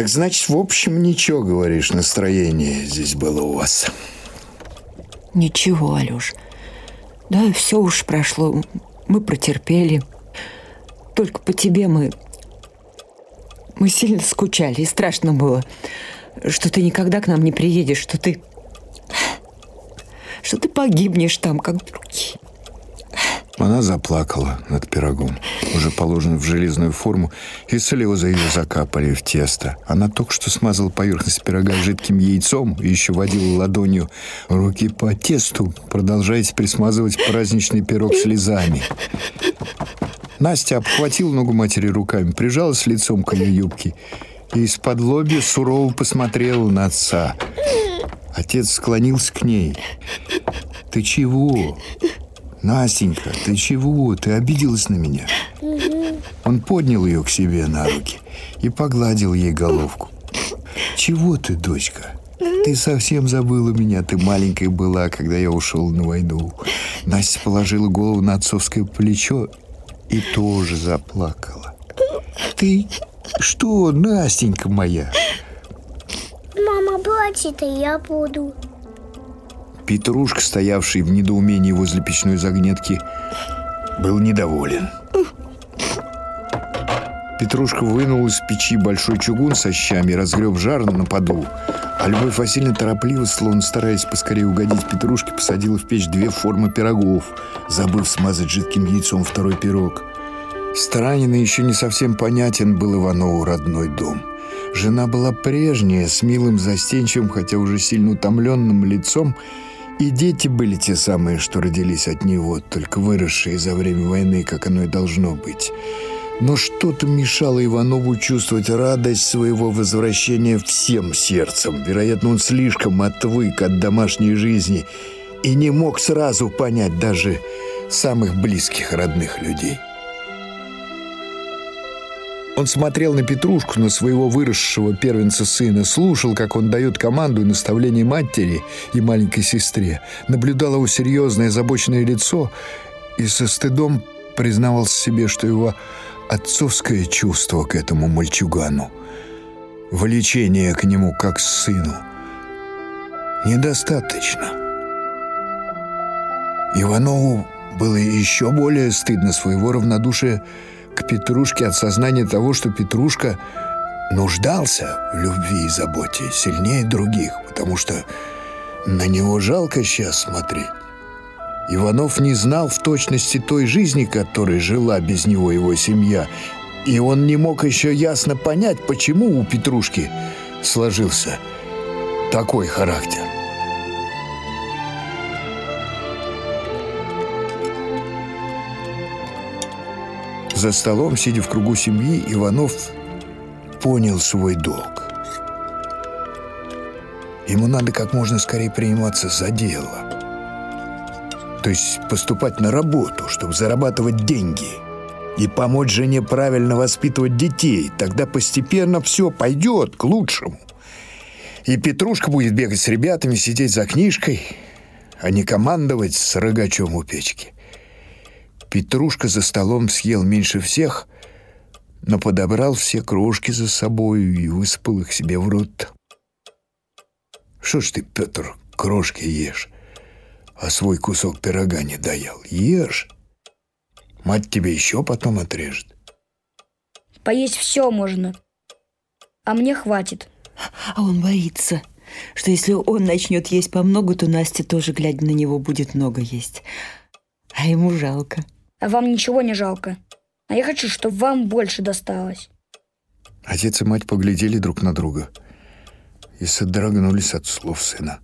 Так значит, в общем, ничего, говоришь, настроение здесь было у вас. Ничего, Алёш. Да, все уж прошло. Мы протерпели. Только по тебе мы... Мы сильно скучали, и страшно было, что ты никогда к нам не приедешь, что ты... Что ты погибнешь там, как другие. Она заплакала над пирогом, уже положенным в железную форму, и слезы ее закапали в тесто. Она только что смазала поверхность пирога жидким яйцом и еще водила ладонью руки по тесту, продолжая теперь смазывать праздничный пирог слезами. Настя обхватила ногу матери руками, прижалась лицом к ее юбке и из-под лоби сурово посмотрела на отца. Отец склонился к ней. «Ты чего?» «Настенька, ты чего? Ты обиделась на меня?» Он поднял ее к себе на руки и погладил ей головку. «Чего ты, дочка? Ты совсем забыла меня. Ты маленькая была, когда я ушел на войну». Настя положила голову на отцовское плечо и тоже заплакала. «Ты что, Настенька моя?» Мама плачет, и я буду. Петрушка, стоявший в недоумении возле печной загнетки, был недоволен. Петрушка вынул из печи большой чугун со щами разгреб жар на поду. А Любовь Васильевна торопливо, словно стараясь поскорее угодить Петрушке, посадила в печь две формы пирогов, забыв смазать жидким яйцом второй пирог. Странен еще не совсем понятен был Иванову родной дом. Жена была прежняя, с милым застенчивым, хотя уже сильно утомленным лицом, и дети были те самые, что родились от него, только выросшие за время войны, как оно и должно быть. Но что-то мешало Иванову чувствовать радость своего возвращения всем сердцем. Вероятно, он слишком отвык от домашней жизни и не мог сразу понять даже самых близких родных людей. Он смотрел на Петрушку, на своего выросшего первенца сына, слушал, как он дает команду и наставление матери и маленькой сестре, наблюдал его серьезное, озабоченное лицо и со стыдом признавался себе, что его отцовское чувство к этому мальчугану, влечение к нему как к сыну, недостаточно. Иванову было еще более стыдно своего равнодушия к Петрушке от сознания того, что Петрушка нуждался в любви и заботе сильнее других, потому что на него жалко сейчас смотреть. Иванов не знал в точности той жизни, которой жила без него его семья, и он не мог еще ясно понять, почему у Петрушки сложился такой характер. За столом, сидя в кругу семьи, Иванов понял свой долг. Ему надо как можно скорее приниматься за дело. То есть поступать на работу, чтобы зарабатывать деньги и помочь жене правильно воспитывать детей. Тогда постепенно все пойдет к лучшему. И Петрушка будет бегать с ребятами, сидеть за книжкой, а не командовать с рогачом у печки. Петрушка за столом съел меньше всех, но подобрал все крошки за собою и высыпал их себе в рот. «Что ж ты, Петр, крошки ешь, а свой кусок пирога не доел? Ешь! Мать тебе еще потом отрежет». Поесть все можно, а мне хватит. А он боится, что если он начнет есть по много, то Настя тоже, глядя на него, будет много есть. А ему жалко. А вам ничего не жалко. А я хочу, чтобы вам больше досталось. Отец и мать поглядели друг на друга и содрогнулись от слов сына.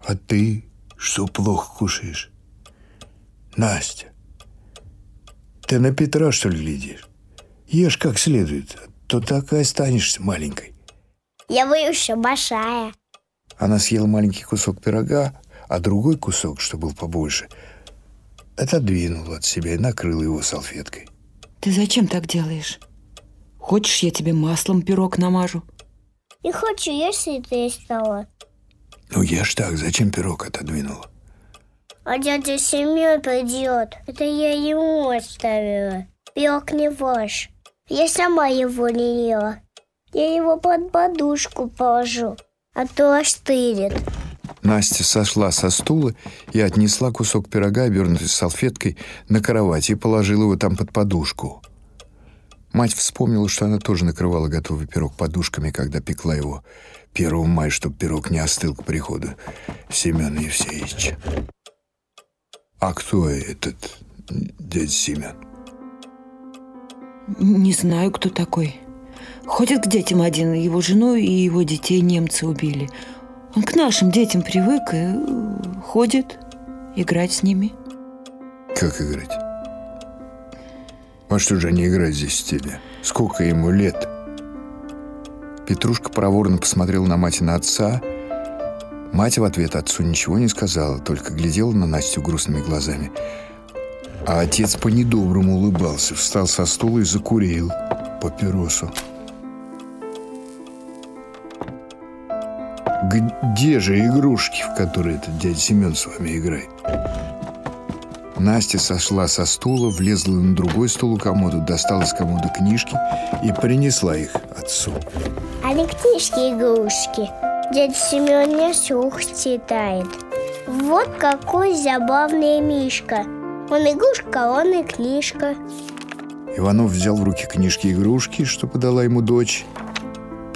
«А ты что плохо кушаешь?» «Настя, ты на Петра, что ли, глядишь? Ешь как следует, а то так и останешься маленькой». Я боюсь, что большая. Она съела маленький кусок пирога, а другой кусок, что был побольше, отодвинула от себя и накрыла его салфеткой. Ты зачем так делаешь? Хочешь, я тебе маслом пирог намажу? Не хочу, если ты стала. Ну, ешь так, зачем пирог отодвинула? А дядя Семен придет. Это я ему оставила. Пирог не ваш. Я сама его не ела. Я его под подушку положу, а то оштырит. Настя сошла со стула и отнесла кусок пирога, обернутый салфеткой, на кровать и положила его там под подушку. Мать вспомнила, что она тоже накрывала готовый пирог подушками, когда пекла его 1 мая, чтобы пирог не остыл к приходу Семена Евсеевича. А кто этот дядя Семен? Не знаю, кто такой. Ходит к детям один, его жену и его детей немцы убили. Он к нашим детям привык и э, ходит играть с ними. Как играть? А что же они играют здесь с тебя? Сколько ему лет? Петрушка проворно посмотрел на мать и на отца. Мать в ответ отцу ничего не сказала, только глядела на Настю грустными глазами. А отец по-недоброму улыбался, встал со стула и закурил папиросу. Где же игрушки, в которые этот дядя Семен с вами играет? Настя сошла со стула, влезла на другой стул у комода, достала из комода книжки и принесла их отцу. А не книжки игрушки. Дядя Семен мне слух читает. Вот какой забавный Мишка. Он игрушка, он и книжка. Иванов взял в руки книжки игрушки, что подала ему дочь.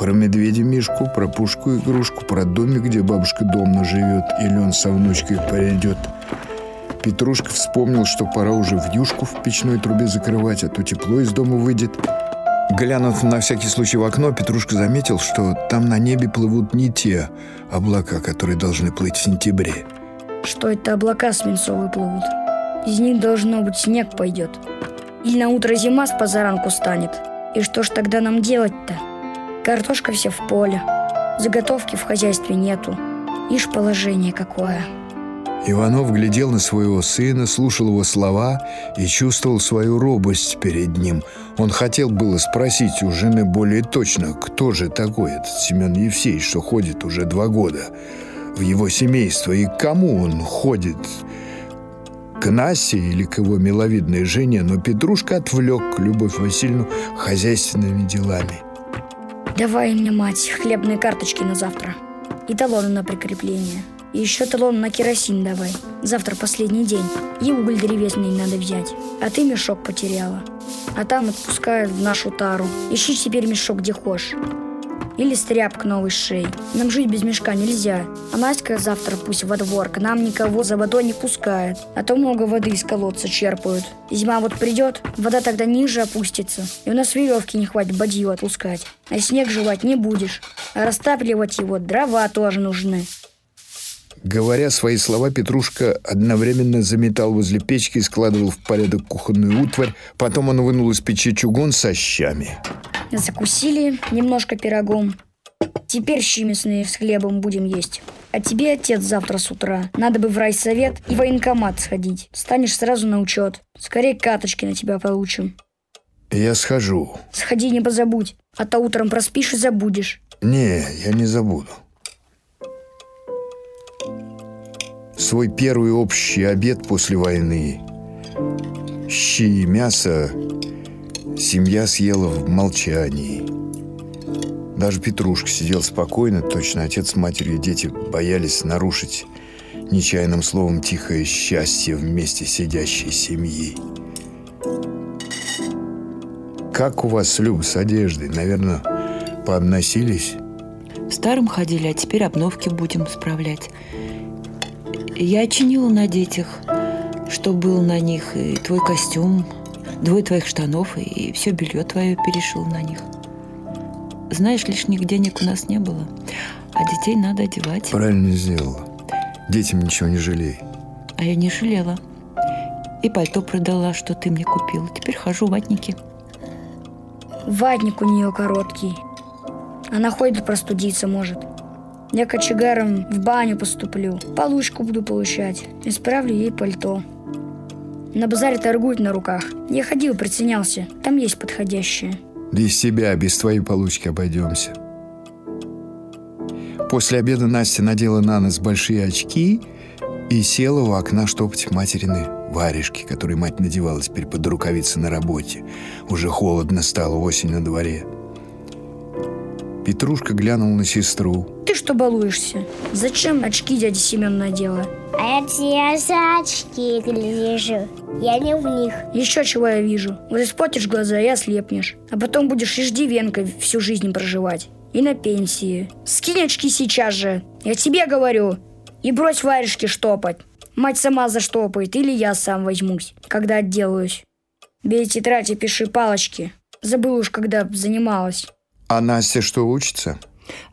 Про медведя Мишку, про пушку игрушку, про домик, где бабушка домно живет, или он со внучкой пойдет. Петрушка вспомнил, что пора уже в юшку в печной трубе закрывать, а то тепло из дома выйдет. Глянув на всякий случай в окно, Петрушка заметил, что там на небе плывут не те облака, которые должны плыть в сентябре. Что это облака свинцовые плывут? Из них должно быть снег пойдет. Или на утро зима с позаранку станет. И что ж тогда нам делать-то? Картошка вся в поле. Заготовки в хозяйстве нету. Ишь положение какое. Иванов глядел на своего сына, слушал его слова и чувствовал свою робость перед ним. Он хотел было спросить у жены более точно, кто же такой этот Семен Евсеевич, что ходит уже два года в его семейство, и к кому он ходит, к Насе или к его миловидной жене, но Петрушка отвлек Любовь Васильевну хозяйственными делами. Давай мне, мать, хлебные карточки на завтра и талоны на прикрепление. И еще талон на керосин давай. Завтра последний день. И уголь древесный надо взять. А ты мешок потеряла. А там отпускают в нашу тару. Ищи теперь мешок где хочешь. Или стряпк новый шей. Нам жить без мешка нельзя. А Настя завтра пусть во двор. К нам никого за водой не пускает. А то много воды из колодца черпают. Зима вот придет, вода тогда ниже опустится. И у нас веревки не хватит бадью отпускать. А снег жевать не будешь. А растапливать его дрова тоже нужны. Говоря свои слова, Петрушка одновременно заметал возле печки и складывал в порядок кухонную утварь. Потом он вынул из печи чугун со щами. Закусили немножко пирогом. Теперь щи мясные с хлебом будем есть. А тебе, отец, завтра с утра надо бы в райсовет и военкомат сходить. Станешь сразу на учет. Скорее каточки на тебя получим. Я схожу. Сходи, не позабудь. А то утром проспишь и забудешь. Не, я не забуду. Свой первый общий обед после войны. Щи и мясо семья съела в молчании. Даже Петрушка сидел спокойно, точно отец с матерью и дети боялись нарушить нечаянным словом тихое счастье вместе сидящей семьи. Как у вас, Люб, с одеждой? Наверное, пообносились? В старом ходили, а теперь обновки будем справлять. Я чинила на детях, что было на них, и твой костюм, двое твоих штанов, и все белье твое перешил на них. Знаешь, лишних денег у нас не было, а детей надо одевать. Правильно сделала. Детям ничего не жалей. А я не жалела. И пальто продала, что ты мне купил. Теперь хожу в ватнике. Ватник у нее короткий. Она ходит простудиться может. Я кочегаром в баню поступлю. Получку буду получать. Исправлю ей пальто. На базаре торгуют на руках. Я ходил, приценялся. Там есть подходящее. Без тебя, без твоей получки обойдемся. После обеда Настя надела на нос большие очки и села у окна штопать материны варежки, которые мать надевала теперь под рукавицы на работе. Уже холодно стало, осень на дворе. Петрушка глянул на сестру. Ты что балуешься? Зачем очки дяди Семен надела? А это я за очки гляжу. Я не в них. Еще чего я вижу. Вот испортишь глаза и ослепнешь. А потом будешь иждивенкой всю жизнь проживать. И на пенсии. Скинь очки сейчас же. Я тебе говорю. И брось варежки штопать. Мать сама заштопает, или я сам возьмусь, когда отделаюсь. Бей тетрадь и пиши палочки. Забыл уж, когда занималась. А Настя что, учится?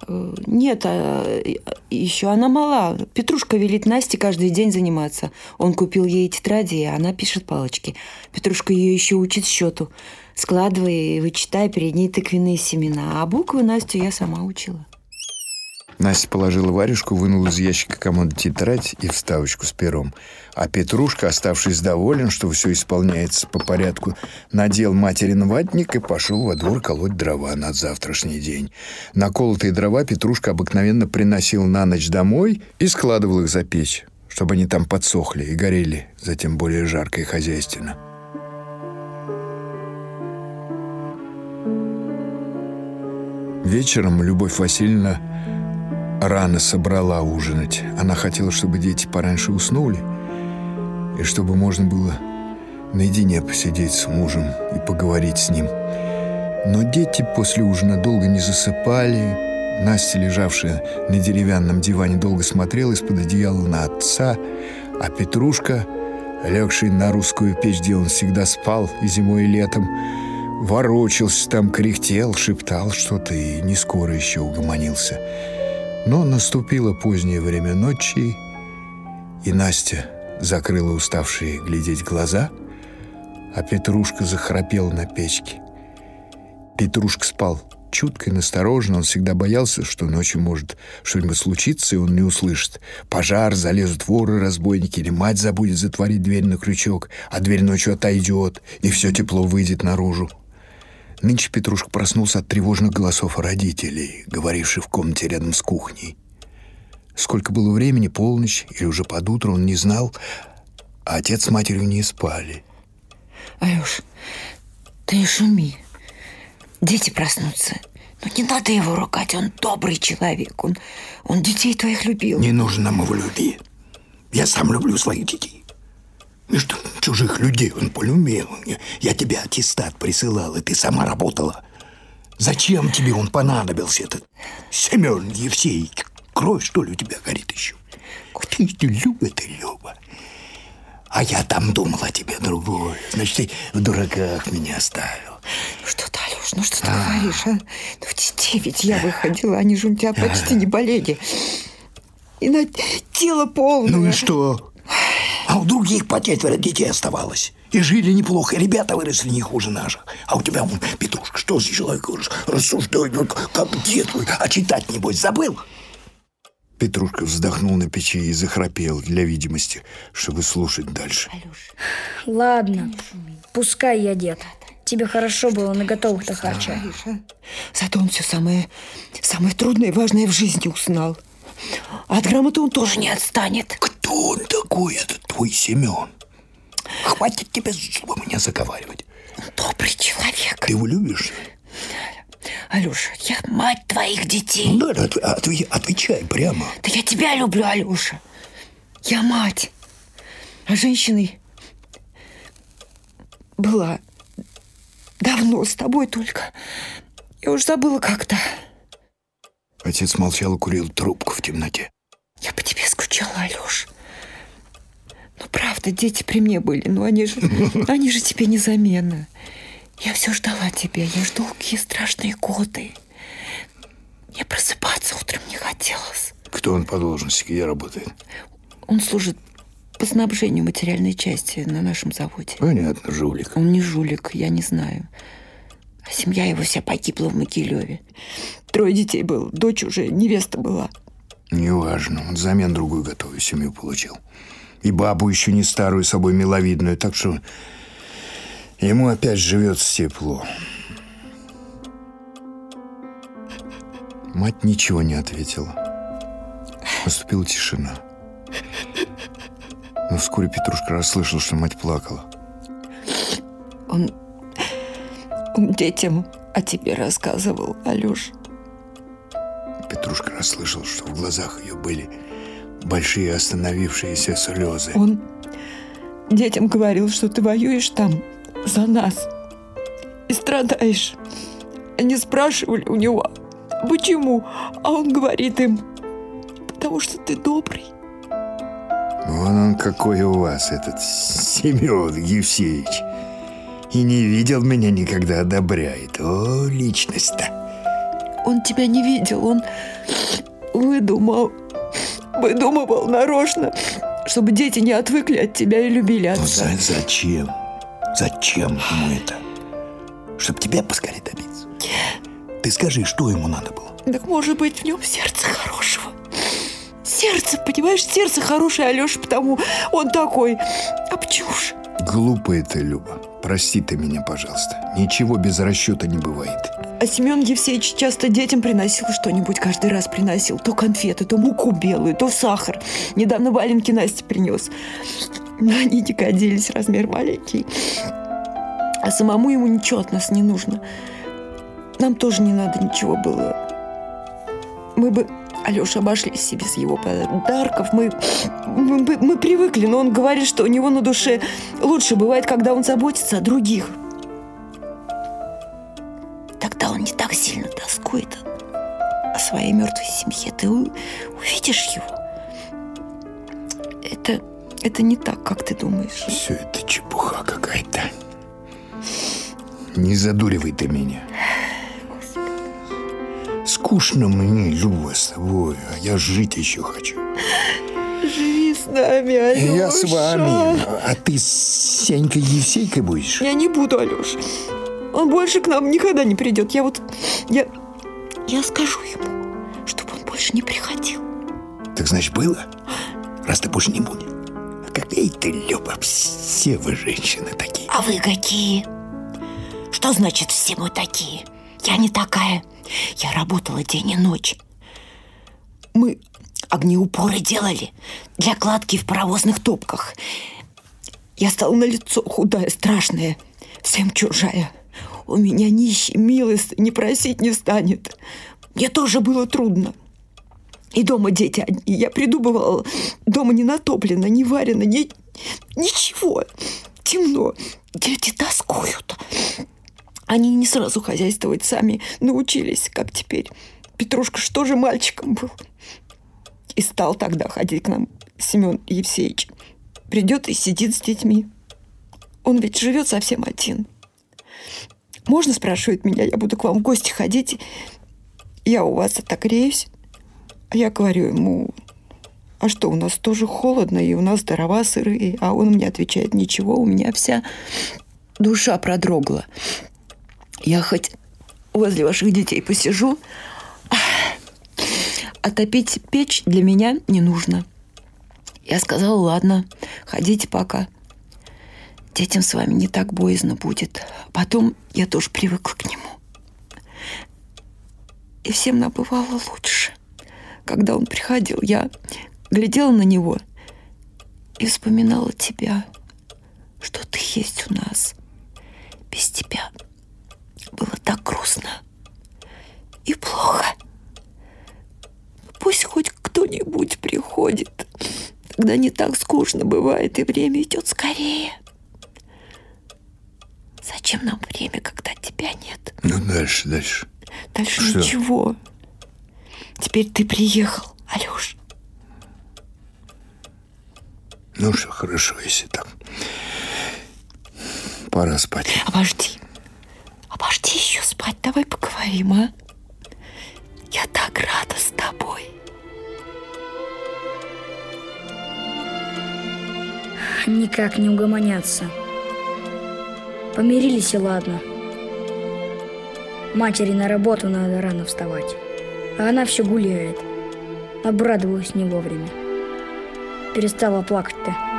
Э, Нет, а, еще она мала. Петрушка велит Насте каждый день заниматься. Он купил ей тетради, и она пишет палочки. Петрушка ее еще учит счету. Складывай и вычитай перед ней тыквенные семена. А буквы Настю я сама учила. Настя положила варежку, вынула из ящика комода тетрадь и вставочку с пером. А Петрушка, оставшись доволен, что все исполняется по порядку, надел материн ватник и пошел во двор колоть дрова на завтрашний день. Наколотые дрова Петрушка обыкновенно приносил на ночь домой и складывал их за печь, чтобы они там подсохли и горели, затем более жарко и хозяйственно. Вечером Любовь Васильевна рано собрала ужинать. Она хотела, чтобы дети пораньше уснули, и чтобы можно было наедине посидеть с мужем и поговорить с ним. Но дети после ужина долго не засыпали. Настя, лежавшая на деревянном диване, долго смотрела из-под одеяла на отца, а Петрушка, легший на русскую печь, где он всегда спал и зимой, и летом, ворочался там, кряхтел, шептал что-то и не скоро еще угомонился. Но наступило позднее время ночи, и Настя закрыла уставшие глядеть глаза, а Петрушка захрапел на печке. Петрушка спал чутко и настороженно. Он всегда боялся, что ночью может что-нибудь случиться, и он не услышит. Пожар, залезут воры, разбойники, или мать забудет затворить дверь на крючок, а дверь ночью отойдет, и все тепло выйдет наружу. Нынче Петрушка проснулся от тревожных голосов родителей, говоривших в комнате рядом с кухней. Сколько было времени, полночь или уже под утро, он не знал, а отец с матерью не спали. Алеш, ты не шуми. Дети проснутся. Но не надо его ругать, он добрый человек. Он, он детей твоих любил. Не нужно нам его любви. Я сам люблю своих детей. Между чужих людей он полюбил. Я тебе аттестат присылал, и ты сама работала. Зачем тебе он понадобился, этот Семен Евсей? Кровь, что ли, у тебя горит еще? Ты, ты Люба, ты Люба. А я там думал о тебе другой. Значит, ты в дураках меня оставил. Ну что ты, Алеш, ну что ты говоришь, а? Ну в ведь я выходила, они же у тебя почти не болели. И на тело полное. Ну и что? А у других по четверо детей оставалось. И жили неплохо, и ребята выросли не хуже наших. А у тебя, Петрушка, что за человек рассуждает, ну, как дед твой, а читать, небось, забыл? Петрушка вздохнул на печи и захрапел для видимости, чтобы слушать дальше. Ладно, пускай я дед. Тебе хорошо было на готовых-то харчах. А? Зато он все самое, самое трудное и важное в жизни узнал. От грамоты он тоже не отстанет. Кто он такой, этот твой Семен? Хватит тебе зубы меня заговаривать. Добрый человек. Ты его любишь? Алеша, я мать твоих детей. Ну да, отв- отвечай прямо. Да я тебя люблю, Алеша. Я мать. А женщиной была давно с тобой только. Я уж забыла как-то. Отец молчал и курил трубку в темноте. Я по тебе скучала, Алеш. Ну, правда, дети при мне были, но они же, они же тебе незамены. Я все ждала тебя, я жду какие страшные годы. Мне просыпаться утром не хотелось. Кто он по должности, где работает? Он служит по снабжению материальной части на нашем заводе. Понятно, жулик. Он не жулик, я не знаю. А семья его вся погибла в Могилеве. Трое детей было, дочь уже, невеста была. Неважно, он взамен другую готовую семью получил. И бабу еще не старую, собой миловидную, так что ему опять живется тепло. Мать ничего не ответила. Наступила тишина. Но вскоре Петрушка расслышал, что мать плакала. Он, он детям о тебе рассказывал, Алеш. Петрушка расслышал, что в глазах ее были большие остановившиеся слезы. Он детям говорил, что ты воюешь там за нас и страдаешь. Они спрашивали у него, почему, а он говорит им, потому что ты добрый. Вон он какой у вас, этот Семен Евсеевич. И не видел меня никогда одобряет. О, личность-то. Он тебя не видел, он выдумал, выдумывал нарочно, чтобы дети не отвыкли от тебя и любили Ну, отца. за- зачем? Зачем ему это? Чтоб тебя поскорее добиться. Ты скажи, что ему надо было? Так может быть в нем сердце хорошего. Сердце, понимаешь, сердце хорошее, Алеша, потому он такой. Ж? Глупая ты, Люба. Прости ты меня, пожалуйста. Ничего без расчета не бывает. А Семен Евсеевич часто детям приносил что-нибудь, каждый раз приносил. То конфеты, то муку белую, то сахар. Недавно валенки Насте принес. Но они не годились, размер маленький. А самому ему ничего от нас не нужно. Нам тоже не надо ничего было. Мы бы, Алеша, обошлись и без его подарков. Мы, мы- мы привыкли, но он говорит, что у него на душе лучше бывает, когда он заботится о других. Своей мертвой семье. Ты увидишь его. Это, это не так, как ты думаешь. Все это чепуха какая-то. Не задуривай ты меня. Скучно мне, Люба, с тобой, а я жить еще хочу. Живи с нами, Алеша. Я с вами, а ты с Сенькой Евсейкой будешь? Я не буду, Алеша. Он больше к нам никогда не придет. Я вот... Я, я скажу ему, больше не приходил. Так значит, было? Раз ты больше не будешь. А какая ты, Люба, все вы женщины такие. А вы какие? Что значит все мы такие? Я не такая. Я работала день и ночь. Мы огнеупоры делали для кладки в паровозных топках. Я стала на лицо худая, страшная, всем чужая. У меня нищий, милость не просить не станет. Мне тоже было трудно. И дома дети одни. Я придумывала, дома не натоплено, не варено, ни, ничего. Темно. Дети тоскуют. Они не сразу хозяйствовать сами научились, как теперь. Петрушка что же мальчиком был? И стал тогда ходить к нам Семен Евсеевич. Придет и сидит с детьми. Он ведь живет совсем один. Можно, спрашивает меня, я буду к вам в гости ходить, я у вас отогреюсь. А я говорю ему, а что, у нас тоже холодно, и у нас дрова сырые. А он мне отвечает, ничего, у меня вся душа продрогла. Я хоть возле ваших детей посижу, а топить печь для меня не нужно. Я сказала, ладно, ходите пока. Детям с вами не так боязно будет. Потом я тоже привыкла к нему. И всем нам бывало лучше. Когда он приходил, я глядела на него и вспоминала тебя, что ты есть у нас. Без тебя было так грустно и плохо. Пусть хоть кто-нибудь приходит. Тогда не так скучно бывает, и время идет скорее. Зачем нам время, когда тебя нет? Ну, дальше, дальше. Дальше Что? ничего. Теперь ты приехал, Алёш. Ну что, хорошо, если так. Пора спать. Обожди. Обожди еще спать. Давай поговорим, а? Я так рада с тобой. Никак не угомонятся. Помирились и ладно. Матери на работу надо рано вставать. А она все гуляет. Обрадовалась не вовремя. Перестала плакать-то.